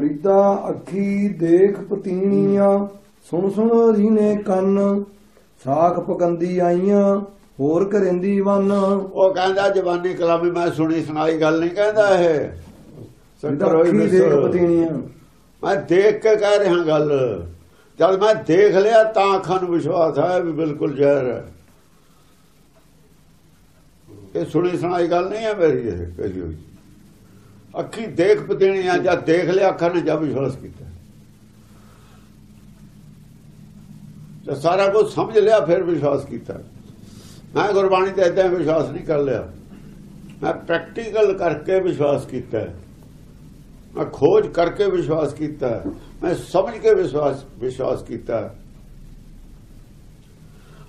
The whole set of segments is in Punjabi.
ਰਿਦਾ ਅੱਖੀ ਦੇਖ ਪਤੀਣੀਆਂ ਸੁਣ ਸੁਣ ਰੀਨੇ ਕੰਨ ਸਾਖ ਪਕੰਦੀ ਆਈਆਂ ਹੋਰ ਕਰੇਂਦੀ ਵਨ। ਉਹ ਕਹਿੰਦਾ ਜਵਾਨੀ ਕਲਾਮੀ ਮੈਂ ਸੁਣੀ ਸੁਣਾਈ ਗੱਲ ਨਹੀਂ ਕਹਿੰਦਾ ਇਹ। ਹੋਈ ਅੱਖੀ ਦੇਖ। ਪਤੀਣੀਆਂ। ਮੈਂ ਦੇਖ ਕੇ ਕਹਿ ਰਿਹਾ ਗੱਲ। ਜਦ ਮੈਂ ਦੇਖ ਲਿਆ ਤਾਂ ਅੱਖਾਂ ਨੂੰ ਵਿਸ਼ਵਾਸ ਹੈ ਵੀ ਬਿਲਕੁਲ ਜ਼ਹਿਰ ਹੈ। ਇਹ ਸੁਣੀ ਸੁਣਾਈ ਗੱਲ ਨਹੀਂ ਹੈ ਮੇਰੀ ਇਹ ਕਹੀ ਹੋਈ। ਅੱਖੀ ਦੇਖ ਪਤੀਣੀ ਆ ਜਦ ਦੇਖ ਲਿਆ ਅੱਖਾਂ ਨੇ ਜਾਂ ਵਿਸ਼ਵਾਸ ਕੀਤਾ। ਜਦ ਸਾਰਾ ਕੁਝ ਸਮਝ ਲਿਆ, ਫਿਰ ਵਿਸ਼ਵਾਸ ਕੀਤਾ। ਮੈਂ ਗੁਰਬਾਣੀ ਤੇ ਏਦਾਂ ਵਿਸ਼ਵਾਸ ਨਹੀਂ ਕਰ ਲਿਆ। ਮੈਂ ਪ੍ਰੈਕਟੀਕਲ ਕਰਕੇ ਵਿਸ਼ਵਾਸ ਕੀਤਾ। ਮੈਂ ਖੋਜ ਕਰਕੇ ਵਿਸ਼ਵਾਸ ਕੀਤਾ। ਮੈਂ ਸਮਝ ਕੇ ਵਿਸ਼ਵਾਸ ਵਿਸ਼ਵਾਸ ਕੀਤਾ।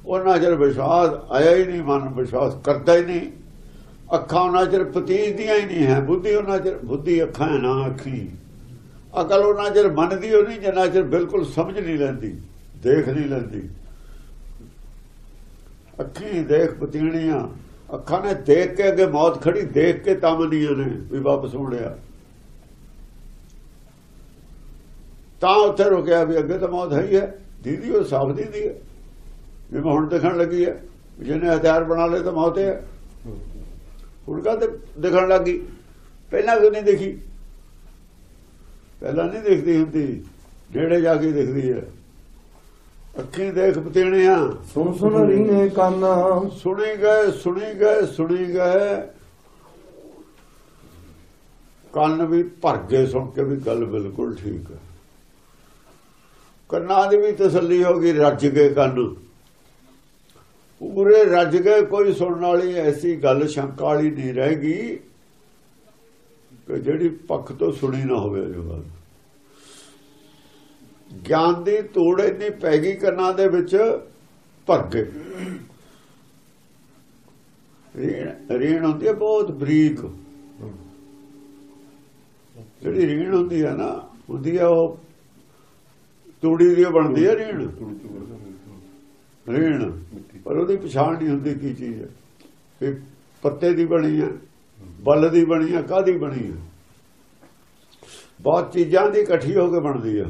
ਉਹਨਾਂ ਚਿਰ ਵਿਸ਼ਵਾਸ ਆਇਆ ਹੀ ਨਹੀਂ, ਮਨ ਵਿਸ਼ਵਾਸ ਕਰਦਾ ਹੀ ਨਹੀਂ। ਅੱਖਾਂ ਉਹਨਾਂ ਚਿਰ ਪਤੀਜਦੀਆਂ ਹੀ ਨਹੀਂ ਹੈ, ਬੁੱਧੀ ਉਹਨਾਂ ਚਿਰ, ਬੁੱਧੀ ਅੱਖਾਂ ਨਾ ਅੱਖੀ। ਅਕਲ ਉਹਨਾਂ ਚਿਰ ਮੰਨਦੀ ਉਹ ਨਹੀਂ, ਜਿੰਨਾ ਚਿਰ ਬਿਲਕੁਲ ਸਮਝ ਨਹੀਂ ਲੈਂਦੀ, ਦੇਖ ਨਹੀਂ ਲੈਂਦੀ। ਅੱਖੀ ਦੇਖ ਪਤੀਣੀਆਂ, ਅੱਖਾਂ ਨੇ ਦੇਖ ਕੇ ਅੱਗੇ ਮੌਤ ਖੜੀ, ਦੇਖ ਕੇ ਤਾਂ ਨੇ ਵੀ ਵਾਪਸ ਮੁੜਿਆ ਤਾਂ ਉੱਥੇ ਰੁਕਿਆ ਵੀ ਅੱਗੇ ਤਾਂ ਮੌਤ ਹੈ ਹੀ ਹੈ, ਦੀਦੀ ਉਹ ਸਾਫ਼ ਦੀਦੀ ਹੈ। ਜਿਵੇਂ ਹੁਣ ਦੇਖਣ ਲੱਗੀ ਹੈ ਜਿਹਨੇ ਹਥਿਆਰ ਬਣਾ ਲਏ ਤਾਂ ਮੌਤ ਹੈ। ਹੁਣ ਕਾ ਦਿਖਣ ਲੱਗੀ ਪਹਿਲਾਂ ਕਿਉਂ ਨਹੀਂ ਦੇਖੀ। ਪਹਿਲਾਂ ਨਹੀਂ ਦੇਖਦੀ ਹੁੰਦੀ। ਨੇੜੇ ਜਾ ਕੇ ਦਿਖਦੀ ਹੈ। ਅੱਖੀਂ ਦੇਖ ਪਤੀਣਿਆ ਸੁਣ ਸੁਣ ਰੀਨੇ ਕੰਨ। ਸੁਣੀ ਗਏ ਸੁਣੀ ਗਏ ਸੁਣੀ ਗਏ। ਕੰਨ ਵੀ ਭਰ ਗਏ ਸੁਣ ਕੇ ਵੀ ਗੱਲ ਬਿਲਕੁਲ ਠੀਕ ਹੈ। ਕੰਨਾਂ ਦੀ ਵੀ ਤਸੱਲੀ ਹੋ ਗਈ ਰੱਜ ਗਏ ਕੰਨ। ਪੂਰੇ ਰੱਜ ਗਏ ਕੋਈ ਸੁਣਨ ਵਾਲੀ ਐਸੀ ਗੱਲ ਸ਼ੰਕਾ ਵਾਲੀ ਨਹੀਂ ਰਹੇਗੀ ਕਿ ਜਿਹੜੀ ਪੱਖ ਤੋਂ ਸੁਣੀ ਨਾ ਹੋਵੇ ਜੋ ਗੱਲ। ਗਿਆਨ ਦੀ ਤੋੜ ਇੰਨੀ ਪੈ ਗਈ ਕੰਨਾਂ ਦੇ ਵਿੱਚ ਭਰ ਗਏ ਰੀਣ ਰੀਣ ਹੁੰਦੀ ਹੈ ਬਹੁਤ ਬਰੀਕ। ਜਿਹੜੀ ਰੀਣ ਹੁੰਦੀ ਹੈ ਨਾ ਹੁੰਦੀ ਹੈ ਉਹ ਤੂੜੀ ਦੀ ਬਣਦੀ ਹੈ ਰੀਣ। ਰੀਣ। ਪਰ ਉਹਦੀ ਪਛਾਣ ਨਹੀਂ ਹੁੰਦੀ ਕੀ ਚੀਜ਼ ਹੈ। ਵੀ ਪੱਤੇ ਦੀ ਬਣੀ ਹੈ ਬਲ ਦੀ ਬਣੀ ਹੈ ਕਾਦੀ ਬਣੀ ਹੈ। ਬਹੁਤ ਚੀਜ਼ਾਂ ਦੀ ਇਕੱਠੀ ਹੋ ਕੇ ਬਣਦੀ ਹੈ।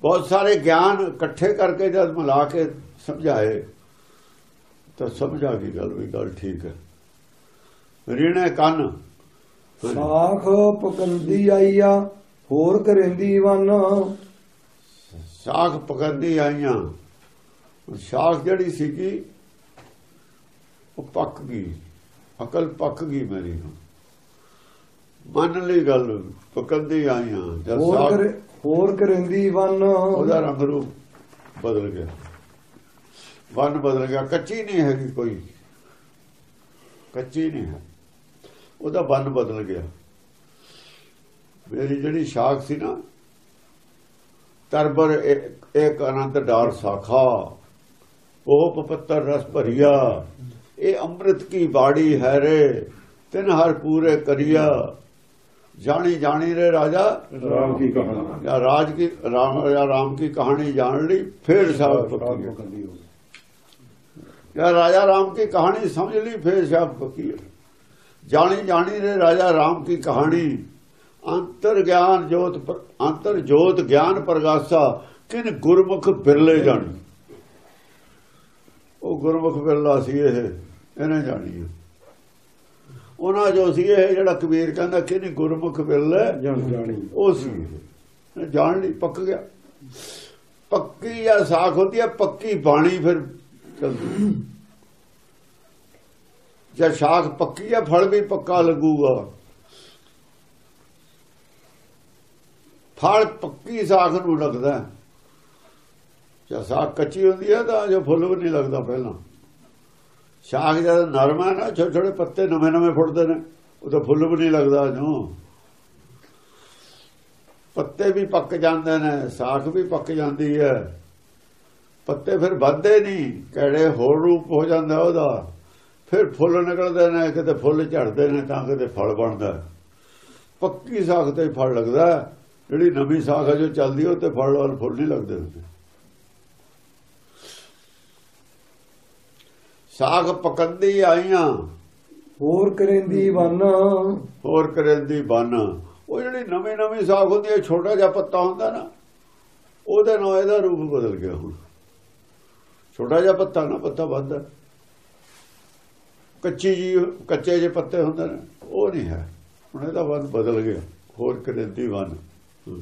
ਬਹੁਤ ਸਾਰੇ ਗਿਆਨ ਇਕੱਠੇ ਕਰਕੇ ਜਦ ਮਿਲਾ ਕੇ ਸਮਝਾਏ ਤਾਂ ਸਮਝ ਆ ਗਈ ਗੱਲ ਵੀ ਗੱਲ ਠੀਕ ਹੈ। ਰੀਣੇ ਕੰਨ। ਸਾਖ ਪਕੰਦੀ ਆਈਆ ਹੋਰ ਕਰੇਂਦੀ ਵਨ। ਸਾਖ ਪਕੰਦੀ ਆਈਆਂ। ਸਾਖ ਜਿਹੜੀ ਸੀਗੀ ਉਹ ਪੱਕ ਗਈ। ਅਕਲ ਪੱਕ ਗਈ ਮੇਰੀ ਹੁਣ। ਮੰਨ ਲਈ ਗੱਲ ਪਕੰਦੀ ਆਈਆਂ ਜਦ ਸਾਖ ਹੋਰ ਕਰੇਂਦੀ ਵਨ। ਉਹਦਾ ਰੰਗ ਰੂਪ ਬਦਲ ਗਿਆ। ਵਨ ਬਦਲ ਗਿਆ। ਕੱਚੀ ਨਹੀਂ ਹੈਗੀ ਕੋਈ। ਕੱਚੀ ਨਹੀਂ ਹੈ। ਉਹਦਾ ਵਨ ਬਦਲ ਗਿਆ। ਮੇਰੀ ਜਿਹੜੀ ਸ਼ਾਖ ਸੀ ਨਾ ਤਰਬਰ ਇੱਕ ਅਨੰਤ ਡਾਰ ਸਾਖਾ। ਉਹ ਪਪੱਤਰ ਰਸ ਭਰੀਆ। ਇਹ ਅੰਮ੍ਰਿਤ ਕੀ ਬਾੜੀ ਹੈ ਰੇ? ਤਿੰਨ ਹਰ ਪੂਰੇ ਕਰੀਆ। ਜਾਣੀ ਜਾਣੀ ਰੇ ਰਾਜਾ? ਰਾਮ ਕੀ ਕਹਾਣੀ? ਜਾਂ ਰਾਜ ਕੀ ਰਾਮ ਜਾਂ ਰਾਮ ਕੀ ਕਹਾਣੀ ਜਾਣ ਲਈ ਫੇਰ ਸਾਬ ਪੱਕੀ ਜਾਂ ਰਾਜਾ ਰਾਮ ਕੀ ਕਹਾਣੀ ਸਮਝ ਲਈ ਫੇਰ ਸਾਬ ਪੱਕੀ ਜਾਣੀ ਜਾਣੀ ਰੇ ਰਾਜਾ ਰਾਮ ਕੀ ਕਹਾਣੀ। ਅੰਤਰ ਗਿਆਨ ਜੋਤ ਅੰਤਰ ਜੋਤ ਗਿਆਨ ਪ੍ਰਗਾਸਾ ਕਿਨ ਗੁਰਮੁਖ ਬਿਰਲੇ ਜਾਣੀ। ਉਹ ਗੁਰਮੁਖ ਬਿਰਲਾ ਸੀ ਇਹ ਇਹਨੇ ਜਾਣੀ ਹੈ ਉਹਨਾਂ ਜੋ ਸੀ ਇਹ ਜਿਹੜਾ ਕਬੀਰ ਕਹਿੰਦਾ ਕਿ ਨਹੀਂ ਗੁਰਮੁਖ ਬਿਰਲੇ ਜਾਣੀ ਉਹ ਸੀ। ਜਾਣ ਲਈ ਪੱਕ ਗਿਆ। ਪੱਕੀ ਆ ਸਾਖ ਹੁੰਦੀ ਹੈ ਪੱਕੀ ਬਾਣੀ ਫਿਰ ਚਲਦੀ ਜੇ ਸਾਖ ਪੱਕੀ ਆ ਫਲ ਵੀ ਪੱਕਾ ਲੱਗੂਗਾ। ਫਲ ਪੱਕੀ ਸਾਖ ਨੂੰ ਲੱਗਦਾ। ਜੇ ਸਾਖ ਕੱਚੀ ਹੁੰਦੀ ਹੈ ਤਾਂ ਜੋ ਫੁੱਲ ਵੀ ਨਹੀਂ ਲੱਗਦਾ ਪਹਿਲਾਂ। ਸਾਖ ਜਦ ਨਰਮ ਹੈ ਨਾ, ਛੋਟੇ ਛੋਟੇ ਪੱਤੇ ਨਵੇਂ ਨਵੇਂ ਫੁੱਟਦੇ ਨੇ, ਉਹ ਤਾਂ ਫੁੱਲ ਵੀ ਨਹੀਂ ਲੱਗਦਾ ਜੋ ਪੱਤੇ ਵੀ ਪੱਕ ਜਾਂਦੇ ਨੇ ਸਾਖ ਵੀ ਪੱਕ ਜਾਂਦੀ ਹੈ। ਪੱਤੇ ਫਿਰ ਵੱਧਦੇ ਨਹੀਂ, ਕਿਹੜੇ ਹੋਰ ਰੂਪ ਹੋ ਜਾਂਦਾ ਉਹਦਾ। ਫਿਰ ਫੁੱਲ ਨਿਕਲਦੇ ਨੇ, ਕਿਤੇ ਫੁੱਲ ਝੜਦੇ ਨੇ ਤਾਂ ਕਿਤੇ ਫਲ ਬਣਦਾ। ਪੱਕੀ ਸਾਖ ਤੇ ਫਲ ਲੱਗਦਾ। ਜਿਹੜੀ ਨਵੀਂ ਸਾਖ ਹੈ, ਜੋ ਚੱਲਦੀ ਉਹ ਤੇ ਫਲ ਔਰ ਫੁੱਲ ਨਹੀਂ ਲੱਗਦੇ ਹੁੰਦੇ। ਸਾਖ ਪਕੰਦੀ ਆਈਆਂ। ਹੋਰ ਕਰੇਂਦੀ ਵਨ ਹੋਰ ਕਰੇਂਦੀ ਬਨ। ਉਹ ਜਿਹੜੀ ਨਵੇਂ ਨਵੇਂ ਸਾਖ ਹੁੰਦੀ ਹੈ ਛੋਟਾ ਜਿਹਾ ਪੱਤਾ ਹੁੰਦਾ ਨਾ ਉਹਦੇ ਨਾਲ ਇਹਦਾ ਰੂਪ ਬਦਲ ਗਿਆ ਹੁਣ। ਛੋਟਾ ਜਿਹਾ ਪੱਤਾ ਨਾ ਪੱਤਾ ਵੱਧਦਾ ਕੱਚੀ ਜੀ ਕੱਚੇ ਜਿਹੇ ਪੱਤੇ ਹੁੰਦੇ ਨੇ ਉਹ ਨਹੀਂ ਹੈ। ਹੁਣ ਇਹਦਾ ਵਨ ਬਦਲ ਗਿਆ। ਹੋਰ ਕ੍ਰਾਂਤੀ ਵਨ ਹੂੰ।